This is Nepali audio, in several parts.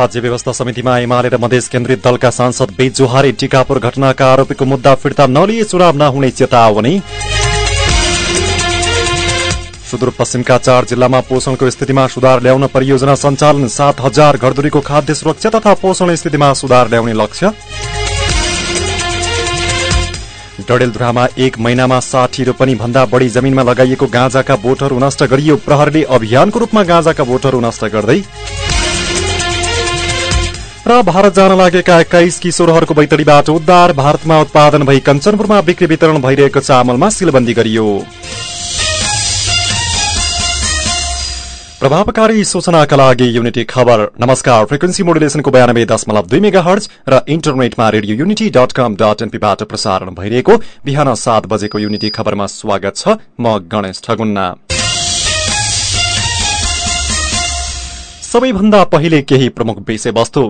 राज्य व्यवस्था समितिमा एमाले र मधेस केन्द्रित दलका सांसद बेच जोहारी टिकापुर घटनाका आरोपीको मुद्दा फिर्ता नलिए चुनाव नहुने चेतावनी। सुदूरपश्चिमका चार जिल्लामा पोषणको स्थितिमा सुधार ल्याउन परियोजना सञ्चालन सात हजार घरधुरीको खाद्य सुरक्षा तथा पोषण स्थितिमा सुधार ल्याउने लक्ष्य। डडेलधुरामा एक महिनामा साठी रोपनी भन्दा बढ़ी जमीनमा लगाइएको गाँजाका बोटहरू नष्ट गरियो। प्रहरीले अभियानको रूपमा गाँजाका बोटहरू नष्ट गर्दै र भारत जान लागेका एक्काइस किशोरहरूको बैतडीबाट उद्धार भारतमा उत्पादन भई कञ्चनपुरमा बिक्री वितरण भइरहेको चामलमा सिलबन्दी गरियो। प्रभावकारी सूचनाका लागि युनिटी खबर। नमस्कार फ्रिक्वेन्सी मोडुलेसनको बयानब्बे दशमलव दुई मेगा हर्ज र इन्टरनेटमा radio unity dot com dot एनपीबाट प्रसारण भइरहेको बिहान सात बजेको युनिटी खबरमा स्वागत छ म गणेश ठगुन्ना। सबैभन्दा पहिले केही प्रमुख विषयवस्तु।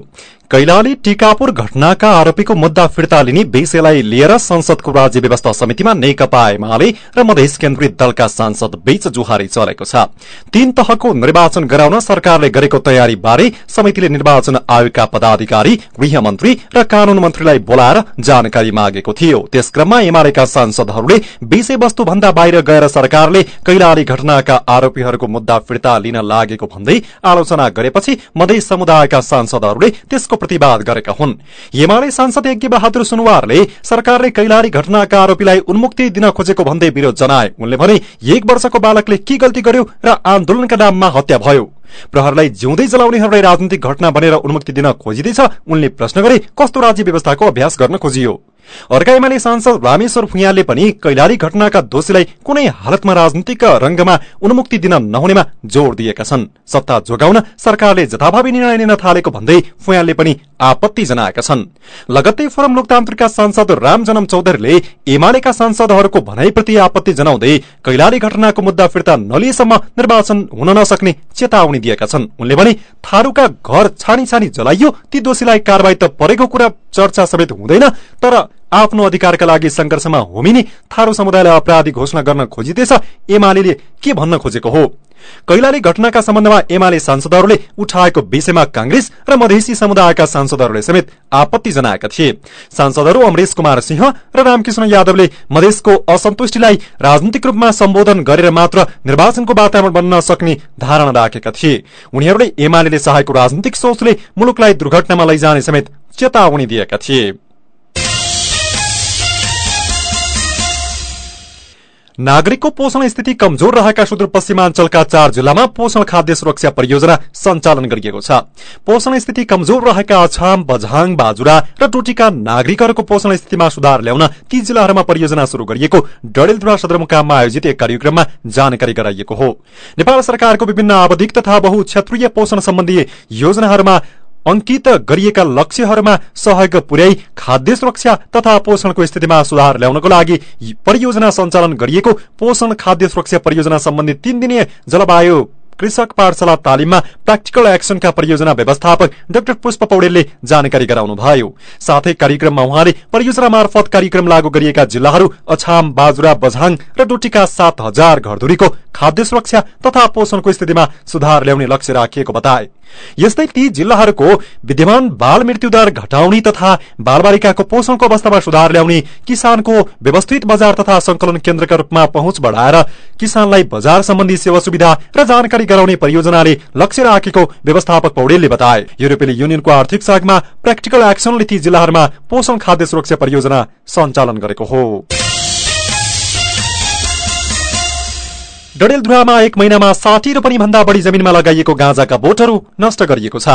कैलाली टीकापुर घटनाका आरोपीको मुद्दा फिर्ता लिने विषयलाई लिएर संसदको राज्य व्यवस्था समितिमा नेकपा एमाले र मधेस केन्द्रित दलका सांसद बीच जुहारी चलेको छ। तीन तहको निर्वाचन गराउन सरकारले गरेको तयारी बारे समितिले निर्वाचन आयोगका पदाधिकारी गृहमन्त्री र कानून मन्त्रीलाई बोलाएर जानकारी मागेको थियो। त्यस क्रममा एमालेका सांसदहरूले विषयवस्तु भन्दा बाहिर गएर सरकारले कैलाली घटनाका आरोपीहरूको मुद्दा फिर्ता लिन लागेको भन्दै आलोचना गरेपछि मधेस समुदायका सांसदहरूले त्यसको प्रतिवाद गरेका हुन् एमाले सांसद यज्ञ बहादुर सुनवारले सरकारले कैलाली घटनाका आरोपीलाई उन्मुक्ति दिन खोजेको भन्दै विरोध जनाए उनले भने एक वर्षको बालकले के गल्ती गर्यो र आन्दोलनका नाममा हत्या भयो प्रहरलाई जिउँदै जलाउनेहरूलाई राजनीतिक घटना बनेर उन्मुक्ति दिन खोजिँदैछ उनले प्रश्न गरे कस्तो राज्य व्यवस्थाको अभ्यास गर्न खोजियो अर्का एमाले सांसद रामेश्वर भुइयालले पनि कैलाली घटनाका दोषीलाई कुनै हालतमा राजनीतिक रंगमा उन्मुक्ति दिन नहुनेमा जोड़ दिएका छन्। सत्ता जोगाउन सरकारले जथाभावी निर्णय लिन थालेको भन्दै फुयालले पनि आपत्ति जनाएका छन्। लगत्तै फोरम लोकतान्त्रिकका सांसद राम जनम चौधरीले एमालेका सांसदहरूको भनाइप्रति आपत्ति जनाउँदै कैलाली घटनाको मुद्दा फिर्ता नलिएसम्म निर्वाचन हुन नसक्ने चेतावनी दिएका छन्। उनले भने थारूका घर छानी छानी जलाइयो ती दोषीलाई कारवाही त परेको कुरा चर्चा समेत हुँदैन तर आफ्नो अधिकारका लागि संघर्षमा होमिने थारू समुदायलाई अपराधी घोषणा गर्न खोजिँदैछ एमाले के भन्न खोजेको हो? कैलाली घटनाका सम्बन्धमा एमाले सांसदहरूले उठाएको विषयमा कांग्रेस र मधेसी समुदायका सांसदहरूले समेत आपत्ति जनाएका थिए। सांसदहरू अमरेश कुमार सिंह र रामकृष्ण यादवले मधेसको असन्तुष्टिलाई राजनीतिक रूपमा सम्बोधन गरेर मात्र निर्वाचनको वातावरण बन्न सक्ने धारणा राखेका थिए। उनीहरूले एमाले चाहेको राजनीतिक सोचले मुलुकलाई दुर्घटनामा लैजाने समेत चेतावनी दिएका थिए। नागरिकको पोषण स्थिति कमजोर रहेका सुदूरपश्चिमाञ्चलका चार जिल्लामा पोषण खाद्य सुरक्षा परियोजना सञ्चालन गरिएको छ। पोषण स्थिति कमजोर रहेका अछाम बझाङ बाजुरा र टोटीका नागरिकहरूको पोषण स्थितिमा सुधार ल्याउन ती जिल्लाहरूमा परियोजना शुरू गरिएको डडेलधुरा सदरमुकाममा आयोजित एक कार्यक्रममा जानकारी गराइएको हो। नेपाल सरकारको विभिन्न आवधिक तथा बहु क्षेत्रीय पोषण सम्बन्धी योजनाहरूमा अंकित गरिएका लक्ष्यहरूमा सहयोग पुर्याई खाद्य सुरक्षा तथा पोषणको स्थितिमा सुधार ल्याउनको लागि परियोजना सञ्चालन गरिएको पोषण खाद्य सुरक्षा परियोजना सम्बन्धी तीन दिने जलवायु कृषक पाठशाला तालिममा प्र्याक्टिकल एक्सनका परियोजना व्यवस्थापक डाक्टर पुष्प पौडेलले जानकारी गराउनुभयो। साथै कार्यक्रममा उहाँले परियोजना मार्फत कार्यक्रम लागू गरिएका जिल्लाहरू अछाम बाजुरा बझाङ र डोटीका सात हजार घरधुरीको खाद्य सुरक्षा तथा पोषणको स्थितिमा सुधार ल्याउने लक्ष्य राखिएको बताए। यस्तै ती जिल्लाहरूको विद्यमान बाल मृत्युदर घटाउने तथा बालबालिकाको पोषणको अवस्थामा सुधार ल्याउने किसानको व्यवस्थित बजार तथा संकलन केन्द्रका रूपमा पहुँच बढ़ाएर किसानलाई बजार सम्बन्धी सेवा सुविधा र जानकारी गराउने परियोजनाले लक्ष्य राखेको व्यवस्थापक पौडेलले बताए। युरोपियन युनियनको आर्थिक सहयोगमा प्र्याक्टिकल एक्सनले ती जिल्लाहरूमा पोषण खाद्य सुरक्षा परियोजना सञ्चालन गरेको हो। डडेलधुरामा एक महिनामा साठी रोपनी भन्दा बढ़ी जमिनमा लगाइएको गाँजाका बोटहरू नष्ट गरिएको छ।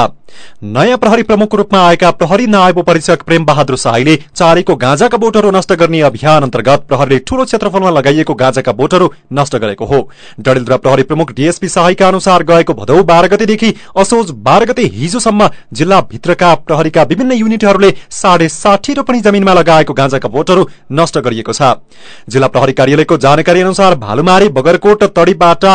नयाँ प्रहरी प्रमुखको रूपमा आएका प्रहरी नायब परीक्षक प्रेम बहादुर शाहीले चारेको गाँजाका बोटहरू नष्ट गर्ने अभियान अन्तर्गत प्रहरीले ठूलो क्षेत्रफलमा लगाइएको गाँजाका बोटहरू नष्ट गरेको हो। डडेलधुरा प्रहरी प्रमुख डीएसपी शाहीका अनुसार गएको भदौ बाह्र गतेदेखि असोज बाह्र गते हिजोसम्म जिल्लाभित्रका प्रहरीका विभिन्न युनिटहरूले साढे साठी रोपनी जमिनमा लगाएको गाँजाका बोटहरू नष्ट गरिएको छ। जिल्ला प्रहरी कार्यालयको जानकारी अनुसार भालुमारी बगरकोट तडीबाट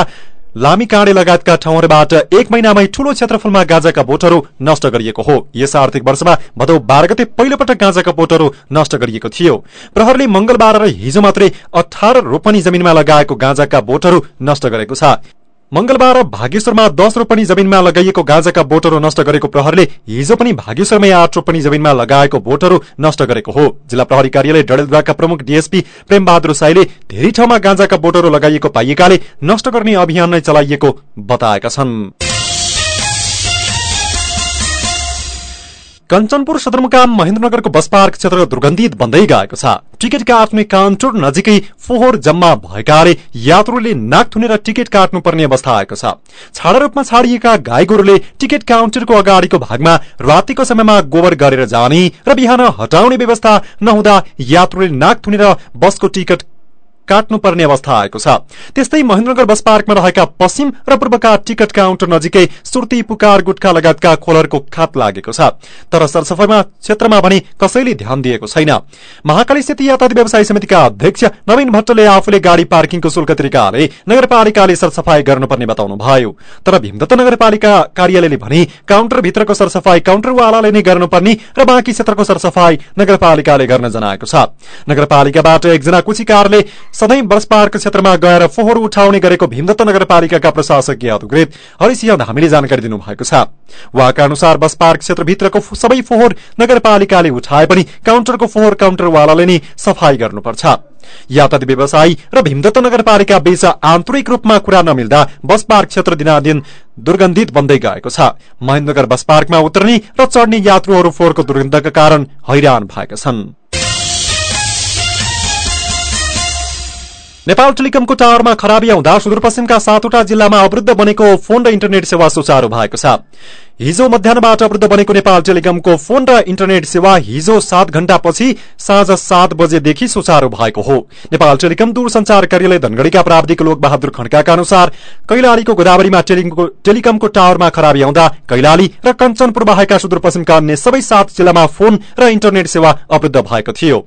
लामी काँडे लगायतका ठाउँहरूबाट एक महिनामै ठूलो क्षेत्रफलमा गाँजाका बोटहरू नष्ट गरिएको हो। यस आर्थिक वर्षमा भदौ बाह्र गते पहिलोपटक गाँजाका बोटहरू नष्ट गरिएको थियो। प्रहरले मंगलबार र हिजो मात्रै अठार रोपनी जमिनमा लगाएको गाँजाका बोटहरू नष्ट गरेको छ। मंगलबार भागेश्वरमा दश रोपनी जमिनमा लगाइएको गाँजाका बोटहरू नष्ट गरेको प्रहरले हिजो पनि भागेश्वरमै आठ रोपनी जमिनमा लगाएको बोटहरू नष्ट गरेको हो। जिल्ला प्रहरी कार्यालय डडेलधुराका प्रमुख डीएसपी प्रेमबहादुर साईले धेरै ठाउँमा गाँजाका बोटहरू लगाइएको पाइएकाले नष्ट गर्ने अभियान नै चलाइएको बताएका छन्। कञ्चनपुर सदरमुकाम महेन्द्रनगरको बस पार्क क्षेत्र दुर्गन्धित बन्दै गएको छ। टिकट काट्ने काउन्टर नजिकै फोहोर जम्मा भएकाले यात्रुले नाक थुनेर टिकट काट्नुपर्ने अवस्था आएको छ। छाडा रूपमा छाडिएका गाई गोरुले टिकट काउन्टरको अगाडिको भागमा रातिको समयमा गोबर गरेर जाने र बिहान हटाउने व्यवस्था नहुँदा यात्रुले नाक थुनेर बसको टिकट काट्नुपर्ने अवस्था आएको छ। त्यस्तै महेन्द्रनगर बस पार्कमा रहेका पश्चिम र पूर्वका टिकट काउन्टर नजिकै सुर्ती पुकार गुटखा लगायतका खोलहरूको खात लागेको छ। तर सरसफाईमा क्षेत्रमा भने कसैले ध्यान दिएको छैन। महाकाली स्थित यातायात व्यवसाय समितिका अध्यक्ष नवीन भट्टले आफूले गाड़ी पार्किङको शुल्क तरिकाले नगरपालिकाले सरसफाई गर्नुपर्ने बताउनु भयो तर भीमदत्त नगरपालिका कार्यालयले भने काउन्टर भित्रको सरसफाई काउन्टरवालाले नै गर्नुपर्ने र बाँकी क्षेत्रको सरसफाई नगरपालिकाले गर्न जनाएको छ। नगरपालिकाबाट एकजना कुचिकारले सधैँ बस पार्क क्षेत्रमा गएर फोहोर उठाउने गरेको भीमदत्त नगरपालिकाका प्रशासकीय अधिकृत हरिसिंह धामीले जानकारी दिनुभएको छ। उहाँका अनुसार बस पार्क क्षेत्रभित्रको सबै फोहोर नगरपालिकाले उठाए पनि काउन्टरको फोहोर काउन्टरवालाले नै सफाई गर्नुपर्छ। यातायात व्यवसायी र भीमदत्त नगरपालिका बीच आन्तरिक रूपमा कुरा नमिल्दा बस पार्क क्षेत्र दिनादिन दुर्गन्धित बन्दै गएको छ। महेन्द्रनगर बस पार्कमा उत्रने र चढ्ने यात्रुहरू फोहोरको दुर्गन्धका कारण हैरान भएका छन्। नेपाल टेलिकमको टावरमा खराबी आउँदा सुदूरपश्चिमका सातवटा जिल्लामा अवृद्ध बनेको फोन र इन्टरनेट सेवा सुचारू भएको छ। हिजो मध्याहबाट अवृद्ध बनेको नेपाल टेलिकमको फोन र इन्टरनेट सेवा हिजो सात घण्टापछि साँझ सात बजेदेखि सुचारू भएको हो। नेपाल टेलिकम दूरसञ्चार कार्यालय धनगढ़ीका प्राविधिक लोक बहादुर खड्काका अनुसार कैलालीको गोदावरीमा टेलिकमको टावरमा खराबी आउँदा कैलाली र कञ्चनपुर बाहेका सुदूरपश्चिमका अन्य सबै सात जिल्लामा फोन र इन्टरनेट सेवा अवृद्ध भएको थियो।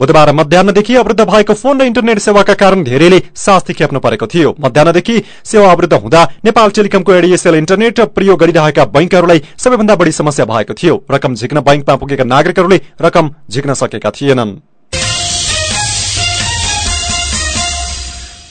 बुधबार मध्याहदेखि अवृद्ध भएको फोन र इन्टरनेट सेवाका कारण धेरैले शास्ति खेप्नु परेको थियो। मध्याहदेखि सेवा अवृद्ध हुँदा नेपाल टेलिकमको एडिएसएल इन्टरनेट प्रयोग गरिरहेका बैंकहरूलाई सबैभन्दा बढी समस्या भएको थियो। रकम झिक्न बैंकमा पुगेका नागरिकहरूले रकम झिक्न सकेका थिएनन्।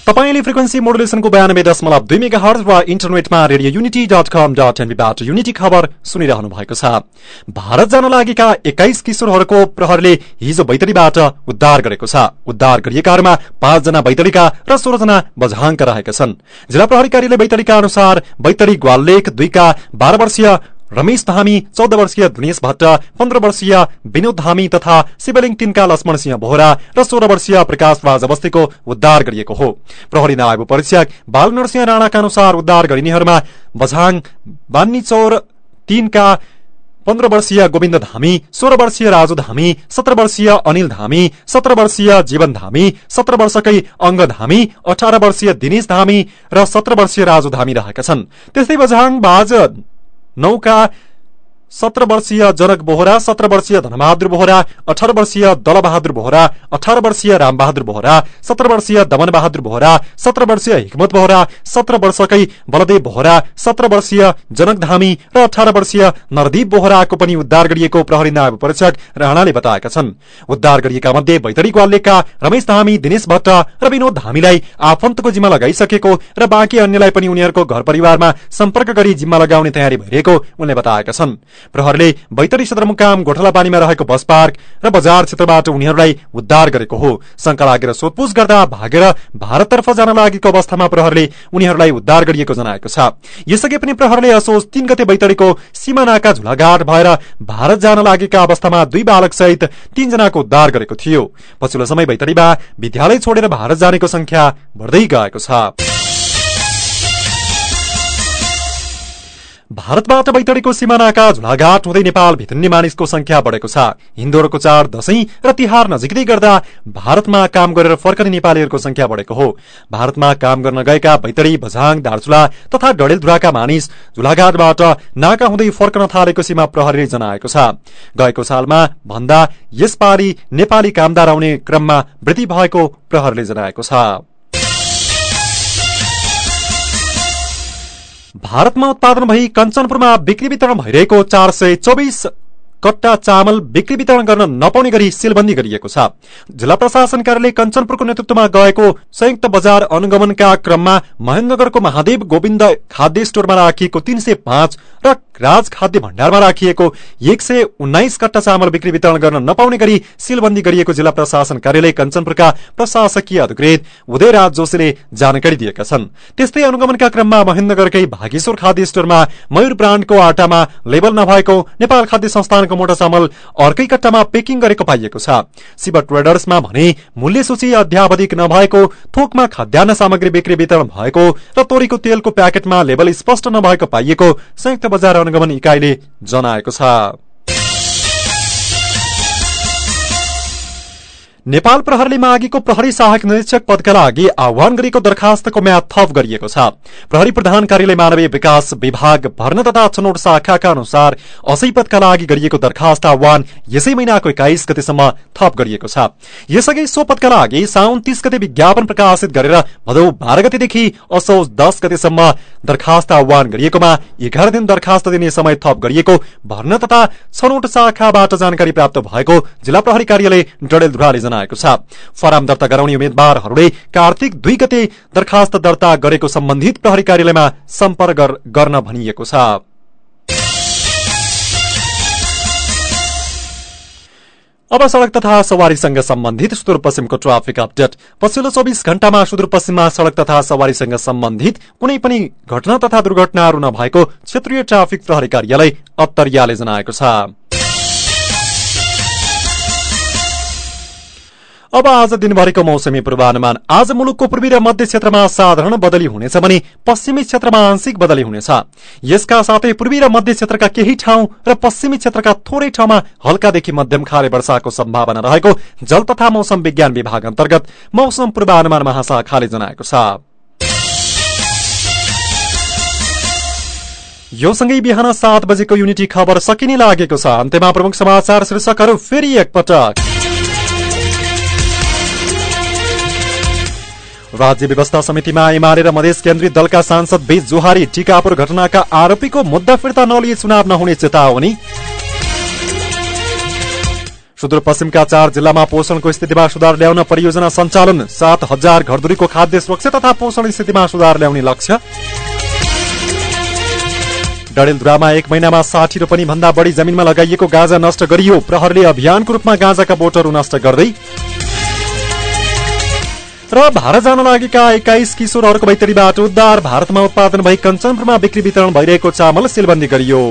तपाईँले फ्रिक्वेन्सी मोडुलेसनको बयानब्बे दशमलव दुई मेगा हर्ज वा इन्टरनेटमा radio unity dot com dot एनबीबाट unity खबर सुनिरहनु भएको छ। भारत जान लागेका एक्काइस किशोरहरूको प्रहरले हिजो बैतडीबाट उद्धार गरेको छ। उद्धार गरिएकाहरूमा पाँचजना बैतडीका र सोह्रजना बझाङका रहेका छन्। जिल्ला प्रहरी कार्यालय बैतडीका अनुसार बैतडी ग्वाललेख दुईका बाह्र वर्षीय रमेश धामी चौध वर्षीय दिनेश भट्ट पन्ध्र वर्षीय विनोद धामी तथा शिवलिङ तिनका लक्ष्मण सिंह बोहरा र सोह्र वर्षीय प्रकाश राज बस्तीको उद्धार गरिएको हो। प्रहरी नायब परीक्षक बाल नरसिंह राणाका अनुसार उद्धार गरिनेहरूमा बझाङ बान्नी चौर तीनका पन्ध्र वर्षीय गोविन्द धामी सोह्र वर्षीय राजु धामी सत्र वर्षीय अनिल धामी सत्र वर्षीय जीवन धामी सत्र वर्षकै अङ्ग धामी अठार वर्षीय दिनेश धामी र सत्र वर्षीय राजु धामी रहेका छन्। त्यस्तै बझाङ बाज नौका सत्र वर्षीय जनक बोहरा सत्र वर्षीय धनबहादुर बोहरा अठार वर्षीय दलबहादुर बोहरा अठार वर्षीय रामबहादुर बोहरा सत्र वर्षीय दमन बहादुर बोहरा सत्र वर्षीय हिक्मत बोहरा सत्र वर्षकै बलदेव बोहरा सत्र वर्षीय जनक धामी र अठार वर्षीय नरदीप बोहराको पनि उद्धार गरिएको प्रहरी नायब परीक्षक राणाले बताएका छन्। उद्धार गरिएका मध्ये बैतडी ग्वालेका रमेश धामी दिनेश भट्ट र विनोद धामीलाई आफन्तको जिम्मा लगाइसकेको र बाँकी अन्यलाई पनि उनीहरूको घर परिवारमा सम्पर्क गरी जिम्मा लगाउने तयारी भइरहेको उनले बताएका छन्। प्रहरले बैतडी सदरमुकाम गोठला पानीमा रहेको बस पार्क र बजार क्षेत्रबाट उनीहरूलाई उद्धार गरेको हो। शंका लागेर सोधपूछ गर्दा भागेर भारततर्फ जान लागेको अवस्थामा प्रहरले उनीहरूलाई उद्धार गरिएको जनाएको छ। यसअघि पनि प्रहरले असोज तीन गते बैतडीको सीमानाका झुलाघाट भएर भारत जान लागेका अवस्थामा दुई बालक सहित तीनजनाको उद्धार गरेको थियो। पछिल्लो समय बैतडीमा विद्यालय छोडेर भारत जानेको संख्या बढ्दै गएको छ। भारतबाट बैतडीको सिमानाका झुलाघाट हुँदै नेपाल भित्रिने मानिसको संख्या बढेको छ। हिन्दूहरूको चाड दशैं र तिहार नजिकै गर्दा भारतमा काम गरेर फर्कने नेपालीहरूको संख्या बढेको हो। भारतमा काम गर्न गएका बैतडी बझाङ दार्चुला तथा डडेलधुराका मानिस झुलाघाटबाट नाका हुँदै फर्कन थालेको सीमा प्रहरीले जनाएको छ। गएको सालमा भन्दा यसपालि नेपाली कामदार आउने क्रममा वृद्धि भएको प्रहरीले जनाएको छ। भारतमा उत्पादन भई कञ्चनपुरमा बिक्री वितरण भइरहेको चार सय चौबिस कट्टा चामल बिक्री वितरण गर्न नपाउने गरी सिलबन्दी गरिएको छ। जिल्ला प्रशासन कार्यालय कञ्चनपुरको नेतृत्वमा गएको संयुक्त बजार अनुगमनका क्रममा महेन्द्रगढ़को महादेव गोविन्द खाद्य स्टोरमा राखिएको तीन सय पाँच र राज खाद्य भण्डारमा राखिएको एक सय उन्नाइस कट्टा चामल बिक्री वितरण गर्न नपाउने गरी सिलबन्दी गरिएको जिल्ला प्रशासन कार्यालय कञ्चनपुरका प्रशासकीय अधिकृत उदयराज जोशीले जानकारी दिएका छन्। त्यस्तै अनुगमनका क्रममा महेन्द्रगढ़कै भागेश्वर खाद्य स्टोरमा मयूर ब्राण्डको आटामा लेबल नभएको नेपाल खाद्य संस्थानको मोटा चामल अर्कै कट्टामा पेकिङ गरेको पाइएको छ। शिव ट्रेडर्समा भने मूल्य सूची अध्यावधिक नभएको थोकमा खाद्यान्न सामग्री बिक्री वितरण भएको र तोरीको तेलको प्याकेटमा लेबल स्पष्ट नभएको पाइएको संयुक्त बजार अनुगमन इकाइले जनाएको छ। नेपाल प्रहरीले मागेको प्रहरी सहायक निरीक्षक पदका लागि आह्वान गरेको दरखास्तको म्याद थप गरिएको छ। प्रहरी प्रधान कार्यालय मानवीय विकास विभाग भर्न तथा छनौट शाखाका अनुसार असै पदका लागि गरिएको दरखास्त आह्वान यसै महिनाको एक्काइस गतेसम्म थप गरिएको छ। यसअघि सो पदका लागि साउन तीस गते विज्ञापन प्रकाशित गरेर भदौ बाह्र गतेदेखि असोज दस गतेसम्म दरखास्त आह्वान गरिएकोमा एघार दिन दरखास्त दिने समय थप गरिएको भर्न तथा छनौट शाखाबाट जानकारी प्राप्त भएको जिल्ला प्रहरी कार्यालय डडेलधुराले जनाएको छ। फराम दर्ता गराउने उम्मेद्वारहरूले कार्तिक दुई गते दरखास्त दर्ता गरेको सम्बन्धित प्रहरी कार्यालयमा सम्पर्क गर्न भनिएको छ। अब सड़क तथा सवारीसँग सम्बन्धित सुदूरपश्चिमको ट्राफिक अपडेट। पछिल्लो चौबिस घण्टामा सुदूरपश्चिममा सड़क तथा सवारीसँग सम्बन्धित कुनै पनि घटना तथा दुर्घटनाहरू नभएको क्षेत्रीय ट्राफिक प्रहरी कार्यालय अत्तरियाले जनाएको छ। अब आज दिनभरिको मौसमी पूर्वानुमान। आज मुलुकको पूर्वी र मध्य क्षेत्रमा साधारण बदली हुनेछ भने पश्चिमी क्षेत्रमा आंशिक बदली हुनेछ। यसका साथै पूर्वी र मध्य क्षेत्रका केही ठाउँ र पश्चिमी क्षेत्रका थोरै ठाउँमा हल्कादेखि मध्यम खारे वर्षाको सम्भावना रहेको जल तथा मौसम विज्ञान विभाग अन्तर्गत मौसम पूर्वानुमान महाशाखाले जनाएको छ। यो सँगै बिहान सात बजेको युनिटी खबर सकिने लागेको छ। अन्त्यमा प्रमुख समाचार शीर्षकहरू फेरि एकपटक। राज्य व्यवस्था समितिमा एमाले र मधेस केन्द्रित दलका सांसद बीच जोहारी टिकापुर घटनाका आरोपीको मुद्दा फिर्ता नलिए चुनाव नहुने चेतावनी। सुदूरपश्चिमका चार जिल्लामा पोषणको स्थितिमा सुधार ल्याउन परियोजना सञ्चालन सात हजार घरधुरीको खाद्य सुरक्षा तथा पोषण स्थितिमा सुधार ल्याउने लक्ष्य। डडेलधुरामा एक महिनामा साठी रोपनी भन्दा बढी जमिनमा लगाइएको गाँजा नष्ट गरियो। प्रहरले अभियानको रूपमा गाँजाका बोटहरू नष्ट गर्दै र भारत जान लागेका एक्काइस किशोरहरूको बैतडीबाट उद्धार भारतमा उत्पादन भई कञ्चनपुरमा बिक्री वितरण भइरहेको चामल सिलबन्दी गरियो।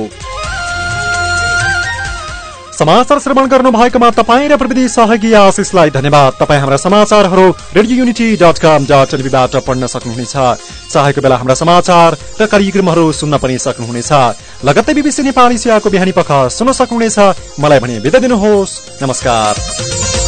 समाचार श्रवण गर्नु भएकोमा तपाईँ र प्रविधि सहयोगी आशिषलाई धन्यवाद। तपाईँ हाम्रा समाचारहरू radio unity dot com dot एनबीबाट पढ्न सक्नुहुनेछ। चाहेको बेला हाम्रा समाचार र कार्यक्रमहरू सुन्न पनि सक्नुहुनेछ। लगत्तै बिबिसी नेपाली सेवाको बिहानी पख सुन्न सक्नुहुनेछ। मलाई भने बिदा दिनुहोस्। नमस्कार।